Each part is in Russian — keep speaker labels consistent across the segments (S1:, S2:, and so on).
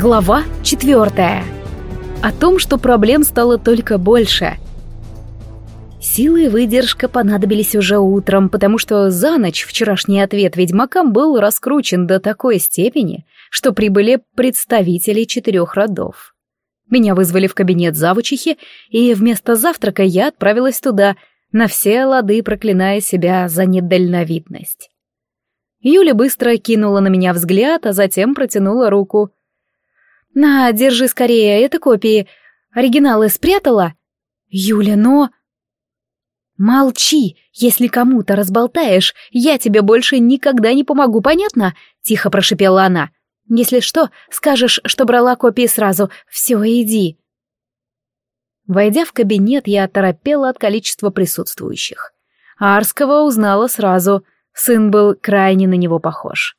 S1: Глава четвертая. О том, что проблем стало только больше. Силы и выдержка понадобились уже утром, потому что за ночь вчерашний ответ ведьмакам был раскручен до такой степени, что прибыли представители четырех родов. Меня вызвали в кабинет завучихи, и вместо завтрака я отправилась туда, на все лады проклиная себя за недальновидность. Юля быстро кинула на меня взгляд, а затем протянула руку. «На, держи скорее, это копии. Оригиналы спрятала?» «Юля, но...» «Молчи! Если кому-то разболтаешь, я тебе больше никогда не помогу, понятно?» — тихо прошипела она. «Если что, скажешь, что брала копии сразу. Все, иди». Войдя в кабинет, я оторопела от количества присутствующих. Арского узнала сразу — Сын был крайне на него похож.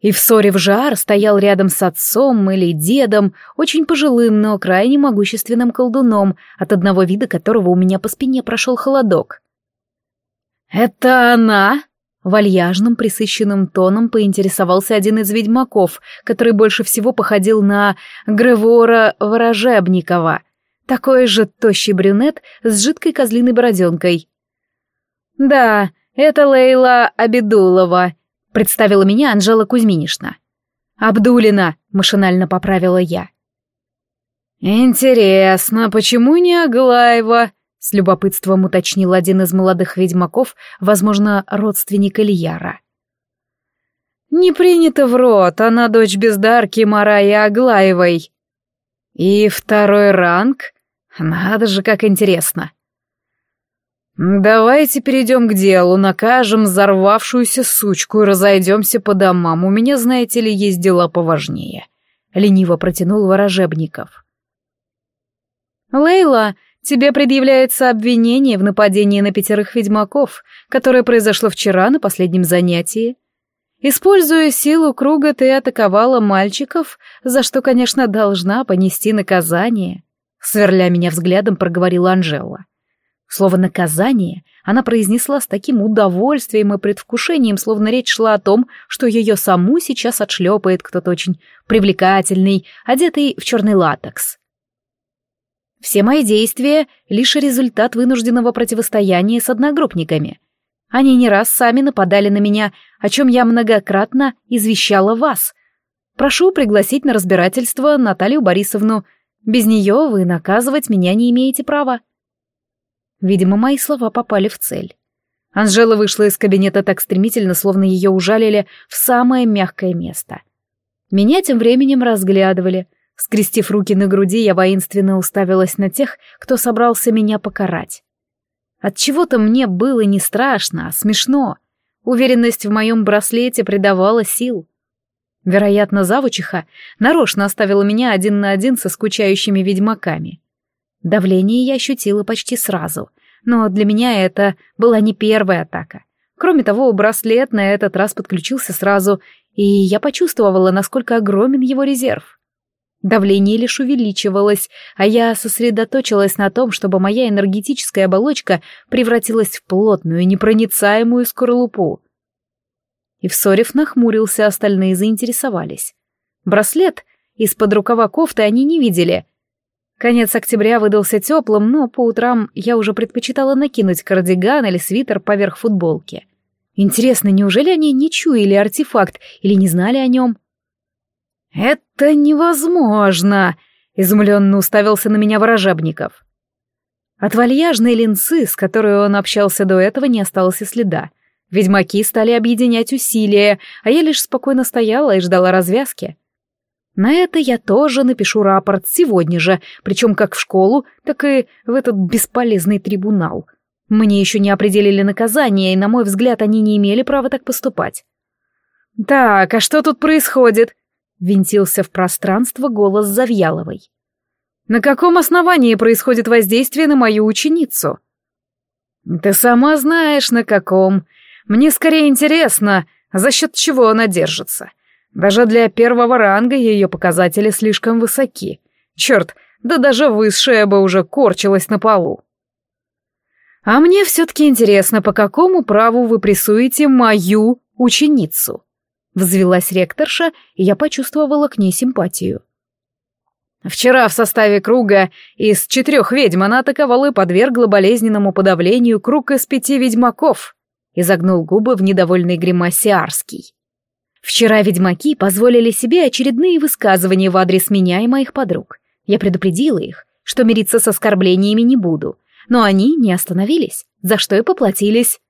S1: И в ссоре в жар стоял рядом с отцом или дедом, очень пожилым, но крайне могущественным колдуном, от одного вида которого у меня по спине прошел холодок. «Это она?» — вальяжным, присыщенным тоном поинтересовался один из ведьмаков, который больше всего походил на Гревора Ворожебникова, такой же тощий брюнет с жидкой козлиной бороденкой. «Да, «Это Лейла Абидулова», — представила меня Анжела Кузьминишна. «Абдулина», — машинально поправила я. «Интересно, почему не Аглаева?» — с любопытством уточнил один из молодых ведьмаков, возможно, родственник Ильяра. «Не принято в рот, она дочь бездарки Мараи Аглаевой». «И второй ранг? Надо же, как интересно!» «Давайте перейдем к делу, накажем взорвавшуюся сучку и разойдемся по домам. У меня, знаете ли, есть дела поважнее», — лениво протянул Ворожебников. «Лейла, тебе предъявляется обвинение в нападении на пятерых ведьмаков, которое произошло вчера на последнем занятии. Используя силу круга, ты атаковала мальчиков, за что, конечно, должна понести наказание», — сверля меня взглядом, проговорила Анжела. Слово «наказание» она произнесла с таким удовольствием и предвкушением, словно речь шла о том, что ее саму сейчас отшлепает кто-то очень привлекательный, одетый в черный латекс. Все мои действия — лишь результат вынужденного противостояния с одногруппниками. Они не раз сами нападали на меня, о чем я многократно извещала вас. Прошу пригласить на разбирательство Наталью Борисовну. Без нее вы наказывать меня не имеете права. Видимо, мои слова попали в цель. Анжела вышла из кабинета так стремительно, словно ее ужалили в самое мягкое место. Меня тем временем разглядывали. Скрестив руки на груди, я воинственно уставилась на тех, кто собрался меня покарать. От чего то мне было не страшно, а смешно. Уверенность в моем браслете придавала сил. Вероятно, завучиха нарочно оставила меня один на один со скучающими ведьмаками. Давление я ощутила почти сразу, но для меня это была не первая атака. Кроме того, браслет на этот раз подключился сразу, и я почувствовала, насколько огромен его резерв. Давление лишь увеличивалось, а я сосредоточилась на том, чтобы моя энергетическая оболочка превратилась в плотную, непроницаемую скорлупу. И Всорев нахмурился, остальные заинтересовались. Браслет из-под рукава кофты они не видели — Конец октября выдался теплым, но по утрам я уже предпочитала накинуть кардиган или свитер поверх футболки. Интересно, неужели они не чуяли артефакт или не знали о нем? «Это невозможно!» — изумленно уставился на меня Ворожебников. От вальяжной линцы, с которой он общался до этого, не осталось и следа. Ведьмаки стали объединять усилия, а я лишь спокойно стояла и ждала развязки. На это я тоже напишу рапорт сегодня же, причем как в школу, так и в этот бесполезный трибунал. Мне еще не определили наказание, и, на мой взгляд, они не имели права так поступать. «Так, а что тут происходит?» — винтился в пространство голос Завьяловой. «На каком основании происходит воздействие на мою ученицу?» «Ты сама знаешь, на каком. Мне скорее интересно, за счет чего она держится. Даже для первого ранга ее показатели слишком высоки. Черт, да даже высшая бы уже корчилась на полу. А мне все-таки интересно, по какому праву вы прессуете мою ученицу? Взвелась ректорша, и я почувствовала к ней симпатию. Вчера в составе круга из четырех ведьм она атаковала и подвергла болезненному подавлению круг из пяти ведьмаков. Изогнул губы в недовольной гримасе Арский. Вчера ведьмаки позволили себе очередные высказывания в адрес меня и моих подруг. Я предупредила их, что мириться с оскорблениями не буду, но они не остановились, за что и поплатились.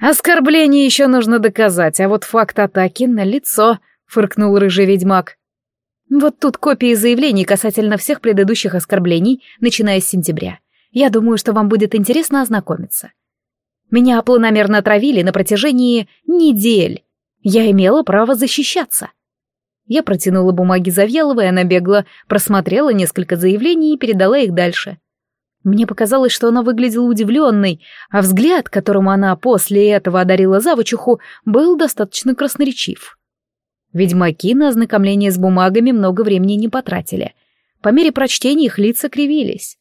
S1: «Оскорбление еще нужно доказать, а вот факт атаки на лицо», — фыркнул рыжий ведьмак. Вот тут копии заявлений касательно всех предыдущих оскорблений, начиная с сентября. Я думаю, что вам будет интересно ознакомиться. Меня планомерно отравили на протяжении недель. Я имела право защищаться. Я протянула бумаги Завьяловой, она бегло просмотрела несколько заявлений и передала их дальше. Мне показалось, что она выглядела удивленной, а взгляд, которым она после этого одарила завучуху, был достаточно красноречив. Ведьмаки на ознакомление с бумагами много времени не потратили. По мере прочтения их лица кривились.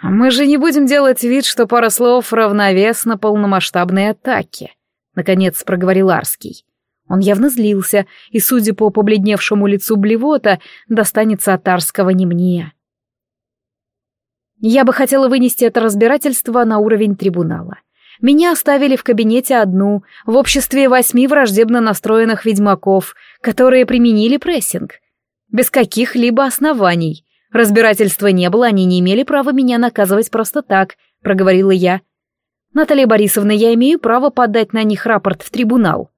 S1: «А «Мы же не будем делать вид, что пара слов равновесна полномасштабной атаке», — наконец проговорил Арский. Он явно злился, и, судя по побледневшему лицу блевота, достанется от Арского не мне. Я бы хотела вынести это разбирательство на уровень трибунала. Меня оставили в кабинете одну, в обществе восьми враждебно настроенных ведьмаков, которые применили прессинг. Без каких-либо оснований. Разбирательства не было, они не имели права меня наказывать просто так, проговорила я. Наталья Борисовна, я имею право подать на них рапорт в трибунал.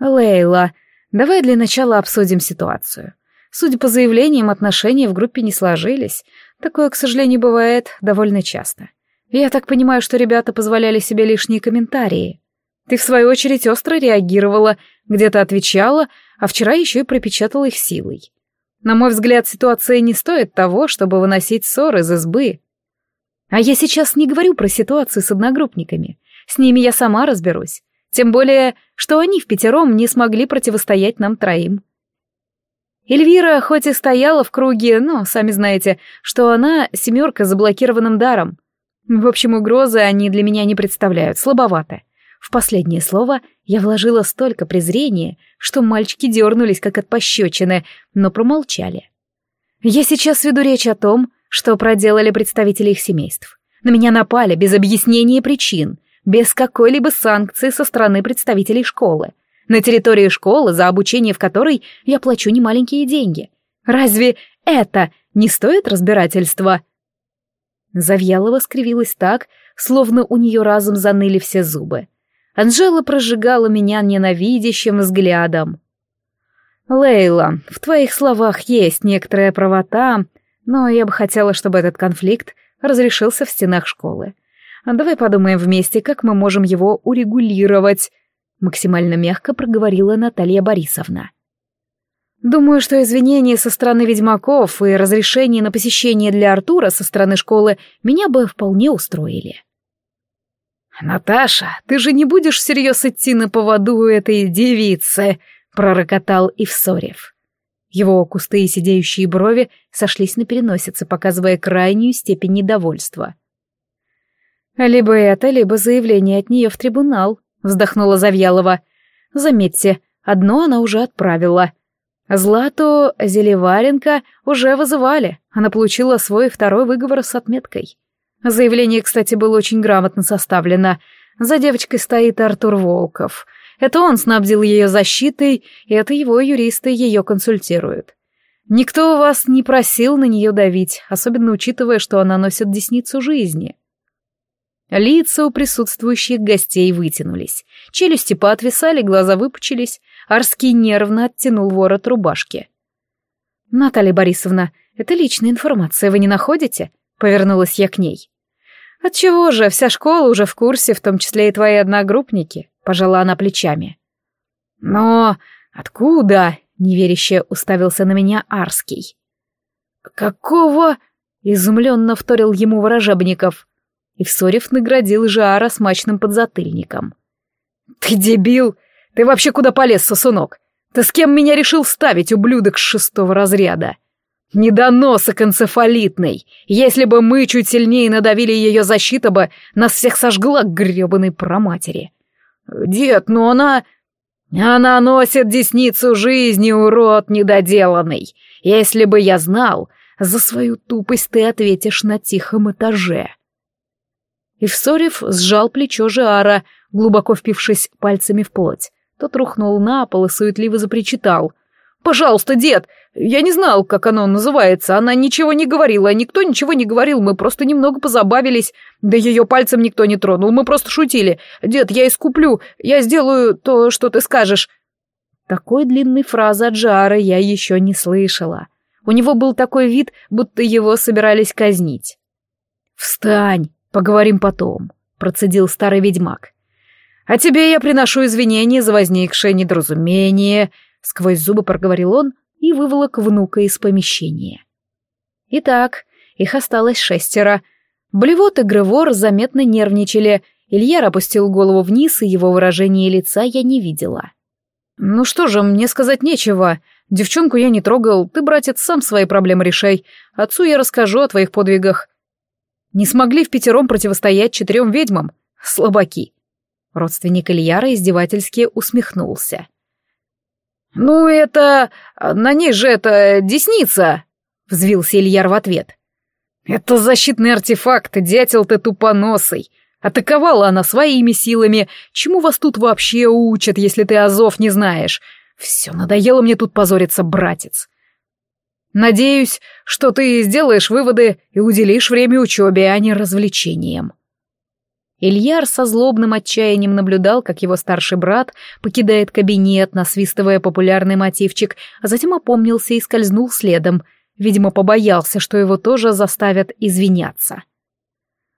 S1: Лейла, давай для начала обсудим ситуацию. Судя по заявлениям, отношения в группе не сложились. Такое, к сожалению, бывает довольно часто. Я так понимаю, что ребята позволяли себе лишние комментарии. Ты, в свою очередь, остро реагировала, где-то отвечала, а вчера еще и пропечатала их силой. На мой взгляд, ситуация не стоит того, чтобы выносить ссоры из избы. А я сейчас не говорю про ситуацию с одногруппниками. С ними я сама разберусь. Тем более, что они в пятером не смогли противостоять нам троим. Эльвира хоть и стояла в круге, но, сами знаете, что она семерка с заблокированным даром. В общем, угрозы они для меня не представляют, слабовато. В последнее слово я вложила столько презрения, что мальчики дернулись, как от пощечины, но промолчали. Я сейчас веду речь о том, что проделали представители их семейств. На меня напали без объяснения причин, без какой-либо санкции со стороны представителей школы. На территории школы, за обучение в которой я плачу немаленькие деньги. Разве это не стоит разбирательства?» Завьялова скривилась так, словно у нее разом заныли все зубы. Анжела прожигала меня ненавидящим взглядом. «Лейла, в твоих словах есть некоторая правота, но я бы хотела, чтобы этот конфликт разрешился в стенах школы. Давай подумаем вместе, как мы можем его урегулировать», — максимально мягко проговорила Наталья Борисовна. Думаю, что извинения со стороны ведьмаков и разрешение на посещение для Артура со стороны школы меня бы вполне устроили. «Наташа, ты же не будешь всерьез идти на поводу этой девицы?» — пророкотал Ивсорев. Его кустые сидеющие брови сошлись на переносице, показывая крайнюю степень недовольства. «Либо это, либо заявление от нее в трибунал», — вздохнула Завьялова. «Заметьте, одно она уже отправила — Злату Зелеваренко уже вызывали. Она получила свой второй выговор с отметкой. Заявление, кстати, было очень грамотно составлено. За девочкой стоит Артур Волков. Это он снабдил ее защитой, и это его юристы ее консультируют. Никто вас не просил на нее давить, особенно учитывая, что она носит десницу жизни. Лица у присутствующих гостей вытянулись, челюсти поотвисали, глаза выпучились, Арский нервно оттянул ворот рубашки. «Наталья Борисовна, это личная информация, вы не находите?» — повернулась я к ней. «Отчего же, вся школа уже в курсе, в том числе и твои одногруппники», — пожала она плечами. «Но откуда?» — неверяще уставился на меня Арский. «Какого?» — изумленно вторил ему Ворожебников. И Всорев наградил Жара смачным подзатыльником. «Ты дебил! Ты вообще куда полез, сосунок? Ты с кем меня решил ставить, ублюдок шестого разряда? Недоносок энцефалитный. Если бы мы чуть сильнее надавили ее защита бы, нас всех сожгла гребаной проматери. Дед, ну она... Она носит десницу жизни, урод недоделанный. Если бы я знал, За свою тупость ты ответишь на тихом этаже. И Всорев сжал плечо Жиара, глубоко впившись пальцами в плоть. Тот рухнул на пол и суетливо запричитал. «Пожалуйста, дед! Я не знал, как оно называется. Она ничего не говорила, никто ничего не говорил, мы просто немного позабавились. Да ее пальцем никто не тронул, мы просто шутили. Дед, я искуплю, я сделаю то, что ты скажешь». Такой длинной фразы от Жара я еще не слышала. У него был такой вид, будто его собирались казнить. «Встань!» «Поговорим потом», — процедил старый ведьмак. «А тебе я приношу извинения за возникшее недоразумение», — сквозь зубы проговорил он и выволок внука из помещения. Итак, их осталось шестеро. Блевот и Гревор заметно нервничали. Ильяр опустил голову вниз, и его выражение лица я не видела. «Ну что же, мне сказать нечего. Девчонку я не трогал, ты, братец, сам свои проблемы решай. Отцу я расскажу о твоих подвигах. Не смогли в пятером противостоять четырем ведьмам? Слабаки. Родственник Ильяра издевательски усмехнулся. «Ну это... на ней же это... десница!» — взвился Ильяр в ответ. «Это защитный артефакт, дятел ты тупоносый. Атаковала она своими силами. Чему вас тут вообще учат, если ты азов не знаешь? Все, надоело мне тут позориться, братец. Надеюсь, что ты сделаешь выводы и уделишь время учебе, а не развлечениям. Ильяр со злобным отчаянием наблюдал, как его старший брат покидает кабинет, насвистывая популярный мотивчик, а затем опомнился и скользнул следом. Видимо, побоялся, что его тоже заставят извиняться.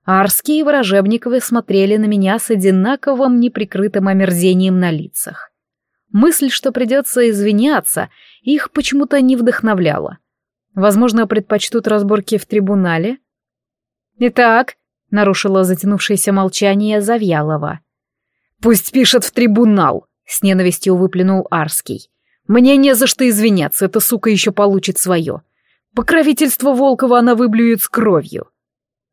S1: Арские и Ворожебниковы смотрели на меня с одинаковым неприкрытым омерзением на лицах. Мысль, что придется извиняться, их почему-то не вдохновляла. Возможно, предпочтут разборки в трибунале? Итак, нарушила затянувшееся молчание Завьялова. Пусть пишет в трибунал, с ненавистью выплюнул Арский. Мне не за что извиняться, эта сука еще получит свое. Покровительство Волкова она выблюет с кровью.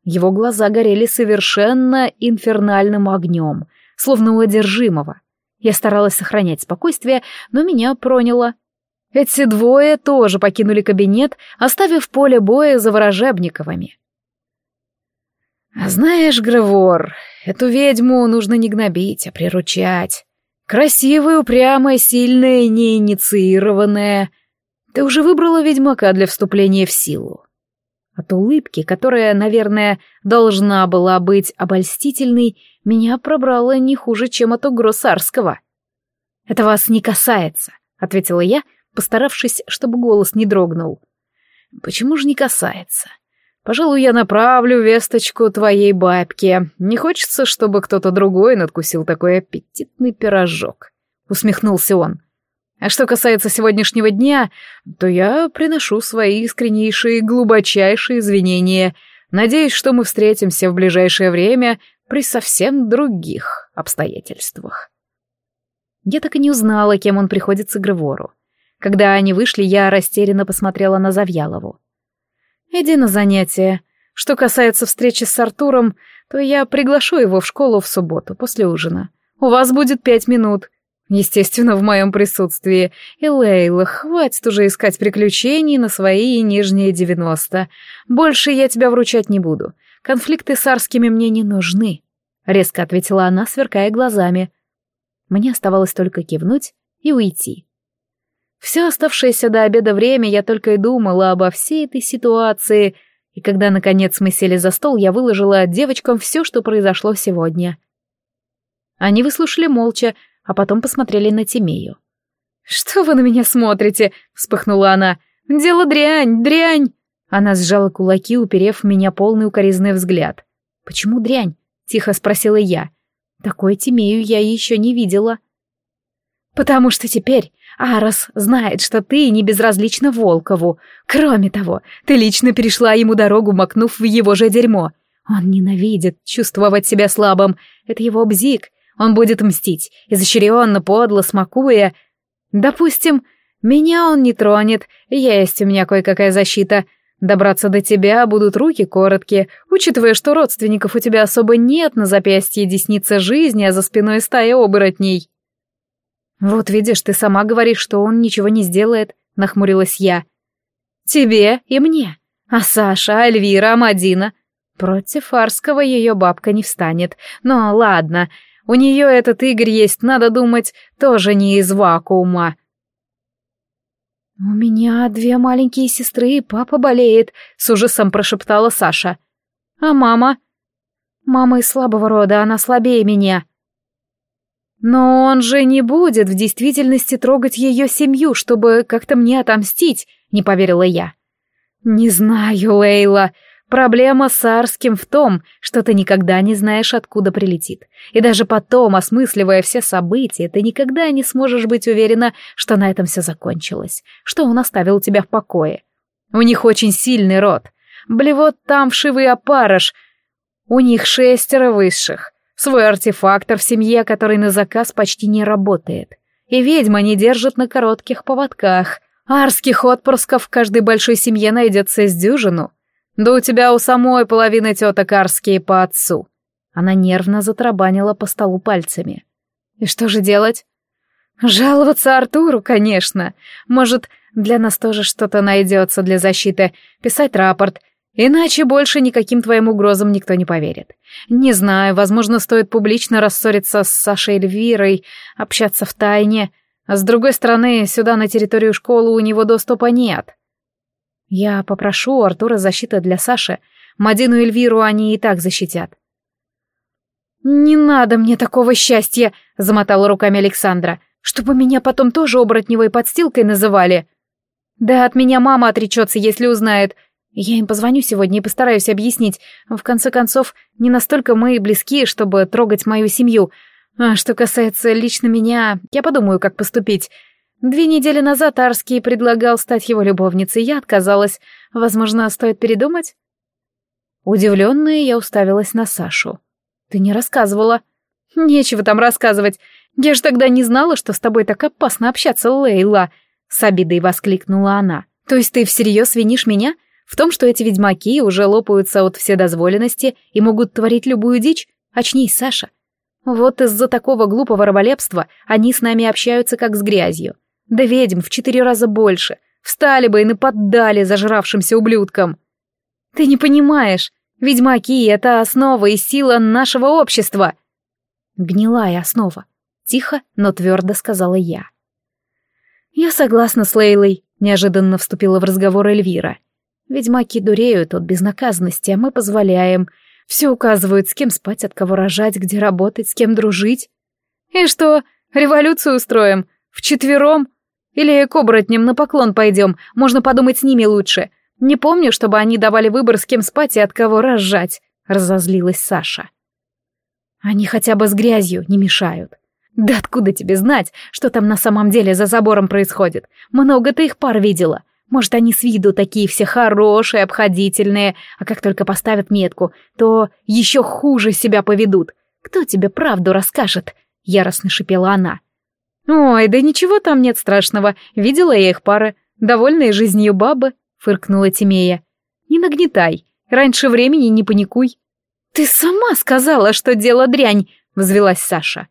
S1: Его глаза горели совершенно инфернальным огнем, словно у одержимого. Я старалась сохранять спокойствие, но меня проняло. Эти двое тоже покинули кабинет, оставив поле боя за ворожебниковыми. А знаешь, Гревор, эту ведьму нужно не гнобить, а приручать. Красивая, упрямая, сильная, неинициированная. Ты уже выбрала ведьмака для вступления в силу. От улыбки, которая, наверное, должна была быть обольстительной, меня пробрало не хуже, чем от угроз Сарского. «Это вас не касается», — ответила я, постаравшись, чтобы голос не дрогнул. «Почему же не касается? Пожалуй, я направлю весточку твоей бабке. Не хочется, чтобы кто-то другой надкусил такой аппетитный пирожок», — усмехнулся он. «А что касается сегодняшнего дня, то я приношу свои искреннейшие глубочайшие извинения. Надеюсь, что мы встретимся в ближайшее время при совсем других обстоятельствах». Я так и не узнала, кем он приходится Гревору. Когда они вышли, я растерянно посмотрела на Завьялову. «Иди на занятия. Что касается встречи с Артуром, то я приглашу его в школу в субботу после ужина. У вас будет пять минут. Естественно, в моем присутствии. И, Лейла, хватит уже искать приключений на свои нижние девяносто. Больше я тебя вручать не буду. Конфликты с арскими мне не нужны», — резко ответила она, сверкая глазами. Мне оставалось только кивнуть и уйти. Все оставшееся до обеда время я только и думала обо всей этой ситуации, и когда, наконец, мы сели за стол, я выложила девочкам все, что произошло сегодня. Они выслушали молча, а потом посмотрели на Тимею. «Что вы на меня смотрите?» — вспыхнула она. «Дело дрянь, дрянь!» Она сжала кулаки, уперев в меня полный укоризный взгляд. «Почему дрянь?» — тихо спросила я. «Такой Тимею я еще не видела». «Потому что теперь Арос знает, что ты не безразлична Волкову. Кроме того, ты лично перешла ему дорогу, макнув в его же дерьмо. Он ненавидит чувствовать себя слабым. Это его бзик. Он будет мстить, изощренно, подло, смакуя. Допустим, меня он не тронет, есть у меня кое-какая защита. Добраться до тебя будут руки короткие, учитывая, что родственников у тебя особо нет, на запястье десница жизни, а за спиной стая оборотней. «Вот видишь, ты сама говоришь, что он ничего не сделает», — нахмурилась я. «Тебе и мне. А Саша, Альвира, Амадина? Против Арского ее бабка не встанет. Но ладно, у нее этот Игорь есть, надо думать, тоже не из вакуума. «У меня две маленькие сестры, и папа болеет», — с ужасом прошептала Саша. «А мама?» «Мама из слабого рода, она слабее меня». «Но он же не будет в действительности трогать ее семью, чтобы как-то мне отомстить», — не поверила я. «Не знаю, Лейла. Проблема с Арским в том, что ты никогда не знаешь, откуда прилетит. И даже потом, осмысливая все события, ты никогда не сможешь быть уверена, что на этом все закончилось, что он оставил тебя в покое. У них очень сильный род. Блевот там вшивый опарыш. У них шестеро высших. Свой артефактор в семье, который на заказ почти не работает. И ведьма не держит на коротких поводках — Арских отпрысков в каждой большой семье найдется из дюжину. Да у тебя у самой половины теток арские по отцу. Она нервно затрабанила по столу пальцами. И что же делать? Жаловаться Артуру, конечно. Может, для нас тоже что-то найдется для защиты. Писать рапорт. Иначе больше никаким твоим угрозам никто не поверит. Не знаю, возможно, стоит публично рассориться с Сашей Эльвирой, общаться в тайне. А с другой стороны, сюда на территорию школы у него доступа нет. Я попрошу Артура защиты для Саши. Мадину и Эльвиру они и так защитят. «Не надо мне такого счастья!» — замотала руками Александра. «Чтобы меня потом тоже оборотневой подстилкой называли!» «Да от меня мама отречется, если узнает. Я им позвоню сегодня и постараюсь объяснить. В конце концов, не настолько мы близки, чтобы трогать мою семью. А что касается лично меня, я подумаю, как поступить. Две недели назад Арский предлагал стать его любовницей, я отказалась. Возможно, стоит передумать? Удивленная, я уставилась на Сашу. Ты не рассказывала. Нечего там рассказывать. Я же тогда не знала, что с тобой так опасно общаться, Лейла. С обидой воскликнула она. То есть ты всерьез винишь меня? В том, что эти ведьмаки уже лопаются от вседозволенности и могут творить любую дичь? Очнись, Саша. Вот из-за такого глупого раболепства они с нами общаются как с грязью. Да ведьм в четыре раза больше. Встали бы и нападали зажравшимся ублюдкам. Ты не понимаешь, ведьмаки — это основа и сила нашего общества. Гнилая основа. Тихо, но твердо сказала я. Я согласна с Лейлой, неожиданно вступила в разговор Эльвира. Ведьмаки дуреют от безнаказанности, а мы позволяем — все указывают, с кем спать, от кого рожать, где работать, с кем дружить. И что, революцию устроим? Вчетвером? Или к оборотням на поклон пойдем? Можно подумать с ними лучше. Не помню, чтобы они давали выбор, с кем спать и от кого разжать, разозлилась Саша. Они хотя бы с грязью не мешают. Да откуда тебе знать, что там на самом деле за забором происходит? Много ты их пар видела. Может, они с виду такие все хорошие, обходительные, а как только поставят метку, то еще хуже себя поведут. Кто тебе правду расскажет?» — яростно шипела она. «Ой, да ничего там нет страшного. Видела я их пары. Довольные жизнью бабы», — фыркнула Тимея. «Не нагнетай. Раньше времени не паникуй». «Ты сама сказала, что дело дрянь», — взвелась Саша.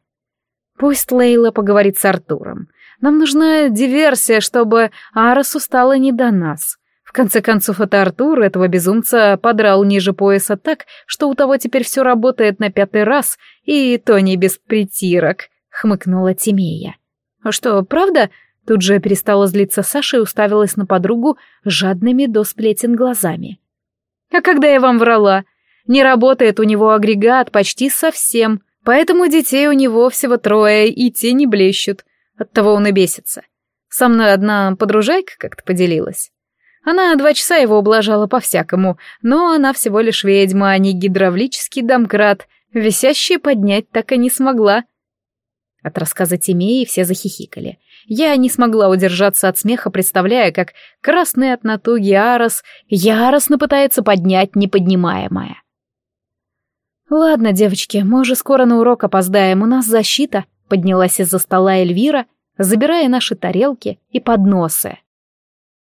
S1: «Пусть Лейла поговорит с Артуром. Нам нужна диверсия, чтобы Арасу стало не до нас. В конце концов, это Артур этого безумца подрал ниже пояса так, что у того теперь все работает на пятый раз, и то не без притирок», — хмыкнула Тимея. «А что, правда?» Тут же перестала злиться Саша и уставилась на подругу жадными до сплетен глазами. «А когда я вам врала? Не работает у него агрегат почти совсем, поэтому детей у него всего трое, и те не блещут. Оттого он и бесится. Со мной одна подружайка как-то поделилась. Она два часа его ублажала по-всякому, но она всего лишь ведьма, а не гидравлический домкрат. Висящие поднять так и не смогла. От рассказа Тимеи все захихикали. Я не смогла удержаться от смеха, представляя, как красный от натуги Арос яростно пытается поднять неподнимаемое. «Ладно, девочки, мы уже скоро на урок опоздаем, у нас защита», Поднялась из-за стола Эльвира, забирая наши тарелки и подносы.